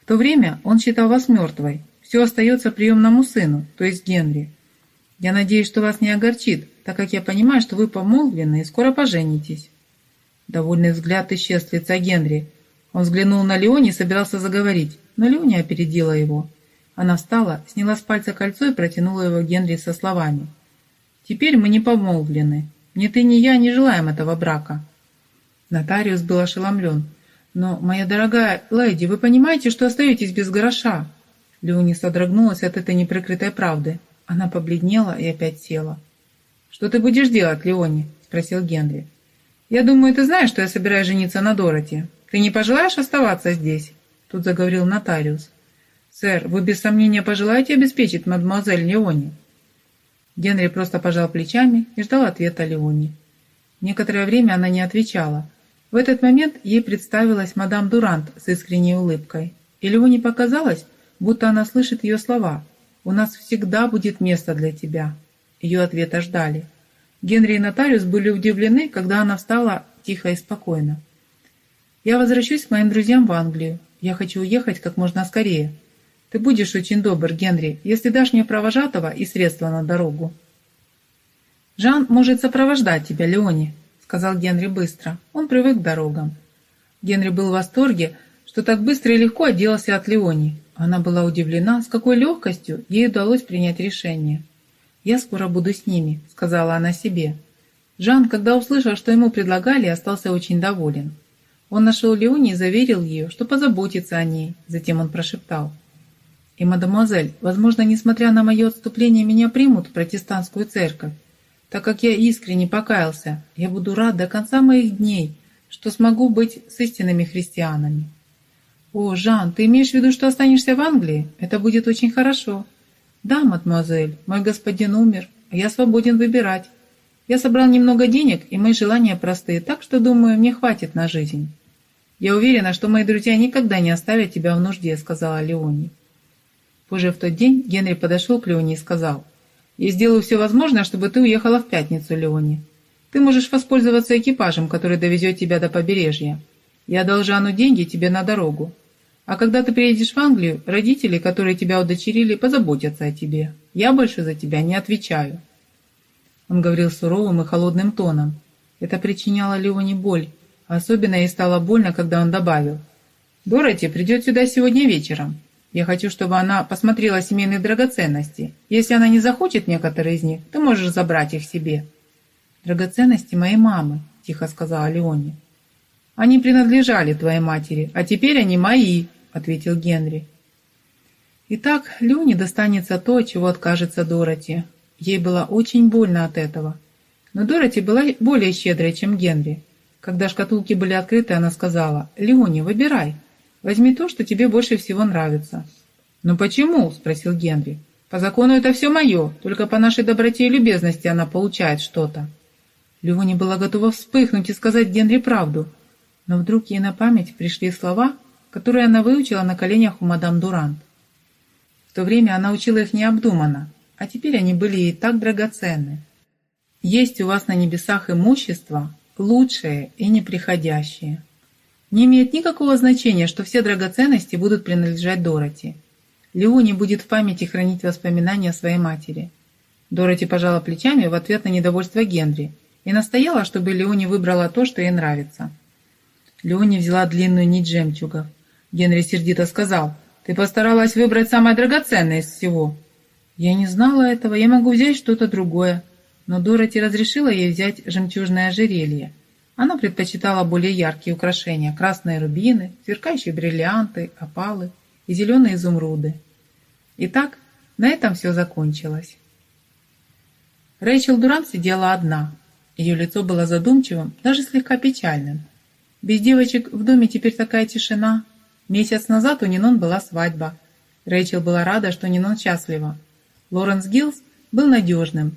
В то время он считал вас мертвой. Все остается приемному сыну, то есть Генри. Я надеюсь, что вас не огорчит, так как я понимаю, что вы помолвлены и скоро поженитесь». Довольный взгляд исчез с лица Генри. Он взглянул на Леони и собирался заговорить, но Леони опередила его. Она встала, сняла с пальца кольцо и протянула его Генри со словами. «Теперь мы не помолвлены. Ни ты, ни я не желаем этого брака». Нотариус был ошеломлен. «Но, моя дорогая леди, вы понимаете, что остаетесь без гроша?» Леони содрогнулась от этой неприкрытой правды. Она побледнела и опять села. «Что ты будешь делать, Леони?» – спросил Генри. «Я думаю, ты знаешь, что я собираюсь жениться на Дороти. Ты не пожелаешь оставаться здесь?» Тут заговорил нотариус. «Сэр, вы без сомнения пожелаете обеспечить мадемуазель Леони?» Генри просто пожал плечами и ждал ответа Леони. Некоторое время она не отвечала. В этот момент ей представилась мадам Дурант с искренней улыбкой. И Леони показалось, будто она слышит ее слова. «У нас всегда будет место для тебя». Ее ответа ждали. Генри и нотариус были удивлены, когда она встала тихо и спокойно. «Я возвращусь к моим друзьям в Англию. Я хочу уехать как можно скорее. Ты будешь очень добр, Генри, если дашь мне провожатого и средства на дорогу». «Жан может сопровождать тебя, Леони», — сказал Генри быстро. Он привык к дорогам. Генри был в восторге, что так быстро и легко отделался от Леони. Она была удивлена, с какой легкостью ей удалось принять решение. «Я скоро буду с ними», — сказала она себе. Жан, когда услышал, что ему предлагали, остался очень доволен. Он нашел Леони и заверил ее, что позаботится о ней. Затем он прошептал. «И, мадемуазель, возможно, несмотря на мое отступление, меня примут в протестантскую церковь. Так как я искренне покаялся, я буду рад до конца моих дней, что смогу быть с истинными христианами». «О, Жан, ты имеешь в виду, что останешься в Англии? Это будет очень хорошо». «Да, мадемуазель, мой господин умер, а я свободен выбирать. Я собрал немного денег, и мои желания простые, так что, думаю, мне хватит на жизнь». «Я уверена, что мои друзья никогда не оставят тебя в нужде», — сказала Леони. Позже в тот день Генри подошел к Леони и сказал, «Я сделаю все возможное, чтобы ты уехала в пятницу, Леони. Ты можешь воспользоваться экипажем, который довезет тебя до побережья. Я одолжану деньги тебе на дорогу. А когда ты приедешь в Англию, родители, которые тебя удочерили, позаботятся о тебе. Я больше за тебя не отвечаю». Он говорил суровым и холодным тоном. Это причиняло Леоне боль, особенно ей стало больно, когда он добавил. «Дороти придет сюда сегодня вечером. Я хочу, чтобы она посмотрела семейные драгоценности. Если она не захочет некоторые из них, ты можешь забрать их себе». «Драгоценности моей мамы», – тихо сказала Леоне. «Они принадлежали твоей матери, а теперь они мои», — ответил Генри. Итак, Люне достанется то, чего откажется Дороти. Ей было очень больно от этого. Но Дороти была более щедрой, чем Генри. Когда шкатулки были открыты, она сказала, «Леони, выбирай. Возьми то, что тебе больше всего нравится». «Ну почему?» – спросил Генри. «По закону это все мое, только по нашей доброте и любезности она получает что-то». Леони была готова вспыхнуть и сказать Генри правду – но вдруг ей на память пришли слова, которые она выучила на коленях у мадам Дурант. В то время она учила их необдуманно, а теперь они были ей так драгоценны. Есть у вас на небесах имущество, лучшее и неприходящее. Не имеет никакого значения, что все драгоценности будут принадлежать Дороти. Леони будет в памяти хранить воспоминания о своей матери. Дороти пожала плечами в ответ на недовольство Генри и настояла, чтобы Леони выбрала то, что ей нравится. Леони взяла длинную нить жемчугов. Генри сердито сказал, «Ты постаралась выбрать самое драгоценное из всего». «Я не знала этого, я могу взять что-то другое». Но Дороти разрешила ей взять жемчужное ожерелье. Она предпочитала более яркие украшения, красные рубины, сверкающие бриллианты, опалы и зеленые изумруды. Итак, на этом все закончилось. Рэйчел Дурант сидела одна. Ее лицо было задумчивым, даже слегка печальным. Без девочек в доме теперь такая тишина. Месяц назад у Нинон была свадьба. Рэйчел была рада, что Нинон счастлива. Лоренс Гиллс был надежным.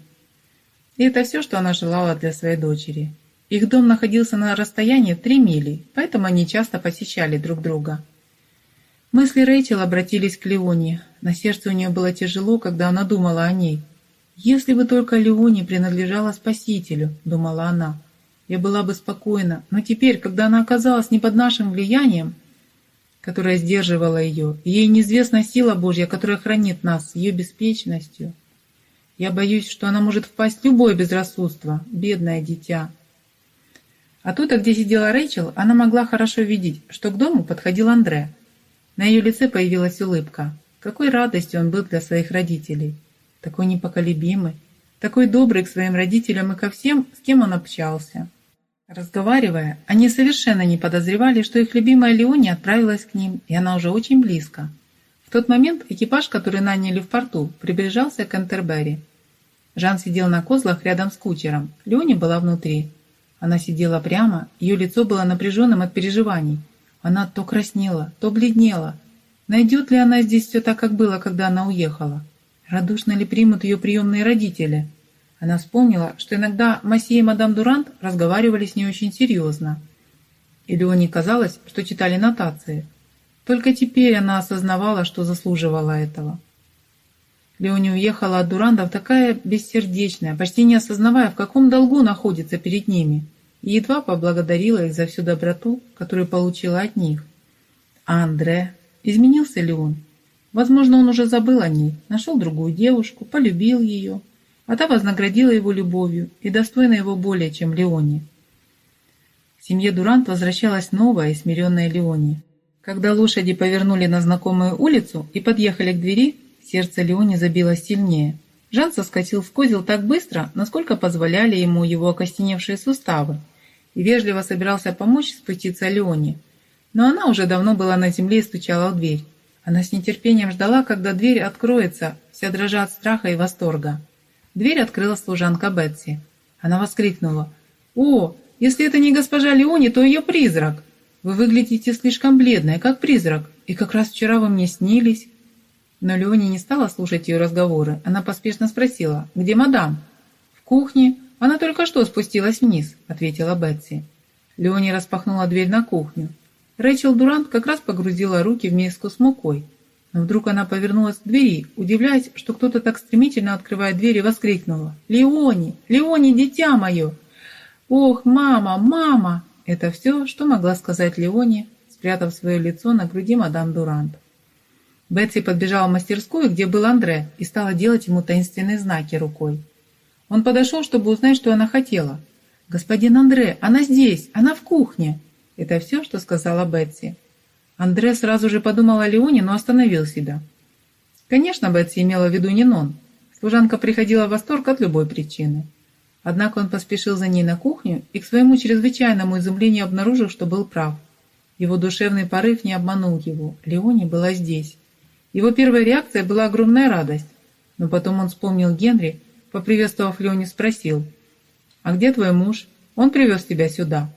И это все, что она желала для своей дочери. Их дом находился на расстоянии три мили, поэтому они часто посещали друг друга. Мысли Рэйчел обратились к Леоне. На сердце у нее было тяжело, когда она думала о ней. «Если бы только Леоне принадлежала Спасителю», — думала она, — «я была бы спокойна, но теперь, когда она оказалась не под нашим влиянием, которое сдерживало ее, ей неизвестна сила Божья, которая хранит нас, ее беспечностью. Я боюсь, что она может впасть в любое безрассудство, бедное дитя». А тут, где сидела Рэйчел, она могла хорошо видеть, что к дому подходил Андре. На ее лице появилась улыбка. Какой радостью он был для своих родителей. Такой непоколебимый, такой добрый к своим родителям и ко всем, с кем он общался. Разговаривая, они совершенно не подозревали, что их любимая Леони отправилась к ним, и она уже очень близко. В тот момент экипаж, который наняли в порту, приближался к Энтербери. Жан сидел на козлах рядом с кучером. Леони была внутри. Она сидела прямо, ее лицо было напряженным от переживаний. Она то краснела, то бледнела. Найдет ли она здесь все так, как было, когда она уехала? Радушно ли примут ее приемные родители? Она вспомнила, что иногда Масье и мадам Дурант разговаривали с ней очень серьезно. И Леоне казалось, что читали нотации. Только теперь она осознавала, что заслуживала этого. Леони уехала от Дурандов такая бессердечная, почти не осознавая, в каком долгу находится перед ними, едва поблагодарила их за всю доброту, которую получила от них. А Андре? Изменился ли он? Возможно, он уже забыл о ней, нашел другую девушку, полюбил ее, а та вознаградила его любовью и достойна его более, чем Леони. В семье Дурант возвращалась новая и смиренная Леони. Когда лошади повернули на знакомую улицу и подъехали к двери, Сердце Леони забилось сильнее. Жан соскочил в козел так быстро, насколько позволяли ему его окостеневшие суставы, и вежливо собирался помочь спуститься Леоне. Но она уже давно была на земле и стучала в дверь. Она с нетерпением ждала, когда дверь откроется, вся дрожа от страха и восторга. Дверь открыла служанка Бетси. Она воскликнула. «О, если это не госпожа Леони, то ее призрак! Вы выглядите слишком бледной, как призрак, и как раз вчера вы мне снились». Но Леони не стала слушать ее разговоры. Она поспешно спросила, «Где мадам?» «В кухне. Она только что спустилась вниз», — ответила Бетси. Леони распахнула дверь на кухню. Рэйчел Дурант как раз погрузила руки в миску с мукой. Но вдруг она повернулась к двери, удивляясь, что кто-то так стремительно открывает дверь и воскликнула. «Леони! Леони, дитя мое!» «Ох, мама, мама!» Это все, что могла сказать Леони, спрятав свое лицо на груди мадам Дурант. Бетси подбежала в мастерскую, где был Андре, и стала делать ему таинственные знаки рукой. Он подошел, чтобы узнать, что она хотела. «Господин Андре, она здесь, она в кухне!» Это все, что сказала Бетси. Андре сразу же подумал о Леоне, но остановил себя. Конечно, Бетси имела в виду не Нон. Служанка приходила в восторг от любой причины. Однако он поспешил за ней на кухню и к своему чрезвычайному изумлению обнаружил, что был прав. Его душевный порыв не обманул его. Леони была здесь. Его первая реакция была огромная радость, но потом он вспомнил Генри, поприветствовав Леню, спросил, «А где твой муж? Он привез тебя сюда».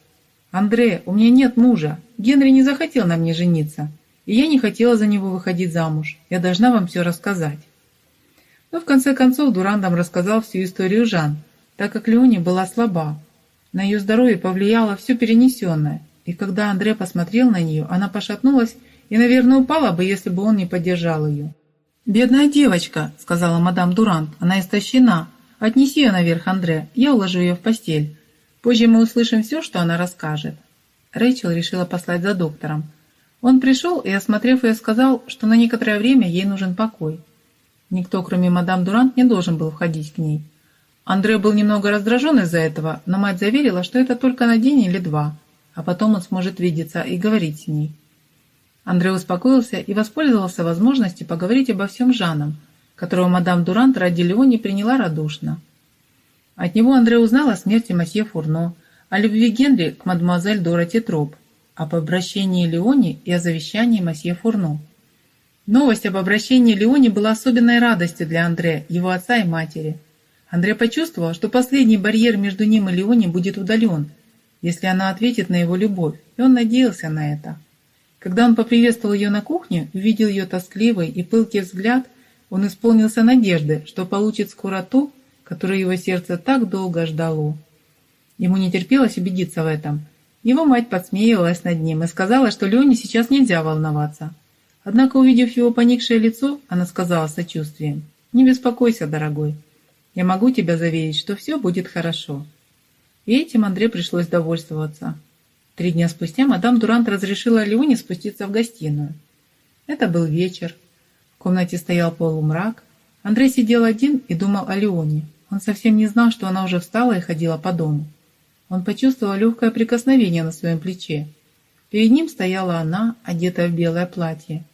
«Андре, у меня нет мужа. Генри не захотел на мне жениться, и я не хотела за него выходить замуж. Я должна вам все рассказать». Но в конце концов Дурандам рассказал всю историю Жан, так как Леони была слаба. На ее здоровье повлияло все перенесенное, и когда Андре посмотрел на нее, она пошатнулась и, наверное, упала бы, если бы он не поддержал ее. «Бедная девочка», — сказала мадам Дурант, — «она истощена. Отнеси ее наверх, Андре, я уложу ее в постель. Позже мы услышим все, что она расскажет». Рэйчел решила послать за доктором. Он пришел и, осмотрев ее, сказал, что на некоторое время ей нужен покой. Никто, кроме мадам Дурант, не должен был входить к ней. Андре был немного раздражен из-за этого, но мать заверила, что это только на день или два, а потом он сможет видеться и говорить с ней. Андре успокоился и воспользовался возможностью поговорить обо всем Жаном, которого мадам Дурант ради Леони приняла радушно. От него Андре узнал о смерти масье Фурно, о любви Генри к мадемуазель Дороти Троп, об обращении Леони и о завещании масье Фурно. Новость об обращении Леони была особенной радостью для Андре, его отца и матери. Андре почувствовал, что последний барьер между ним и Леони будет удален, если она ответит на его любовь, и он надеялся на это. Когда он поприветствовал ее на кухне, увидел ее тоскливый и пылкий взгляд, он исполнился надежды, что получит скоро ту, которую его сердце так долго ждало. Ему не терпелось убедиться в этом. Его мать подсмеивалась над ним и сказала, что Лене сейчас нельзя волноваться. Однако, увидев его поникшее лицо, она сказала с сочувствием, «Не беспокойся, дорогой. Я могу тебя заверить, что все будет хорошо». И этим Андре пришлось довольствоваться. Три дня спустя мадам Дурант разрешила Леоне спуститься в гостиную. Это был вечер. В комнате стоял полумрак. Андрей сидел один и думал о Леоне. Он совсем не знал, что она уже встала и ходила по дому. Он почувствовал легкое прикосновение на своем плече. Перед ним стояла она, одетая в белое платье.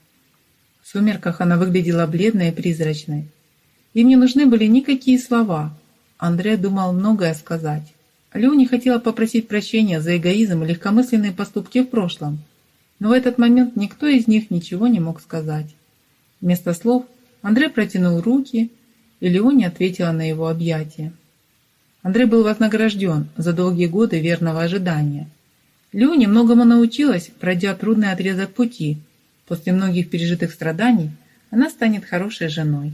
В сумерках она выглядела бледной и призрачной. Им не нужны были никакие слова. Андрей думал многое сказать. Леони хотела попросить прощения за эгоизм и легкомысленные поступки в прошлом, но в этот момент никто из них ничего не мог сказать. Вместо слов Андрей протянул руки, и Леони ответила на его объятие. Андрей был вознагражден за долгие годы верного ожидания. Леони многому научилась, пройдя трудный отрезок пути – После многих пережитых страданий она станет хорошей женой.